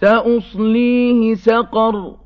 سَأُصْلِيهِ سَقَرَ.